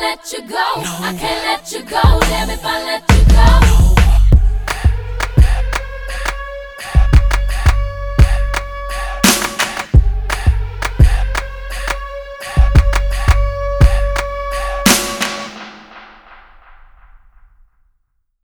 let you go. I can't let you go. Damn if I let you go.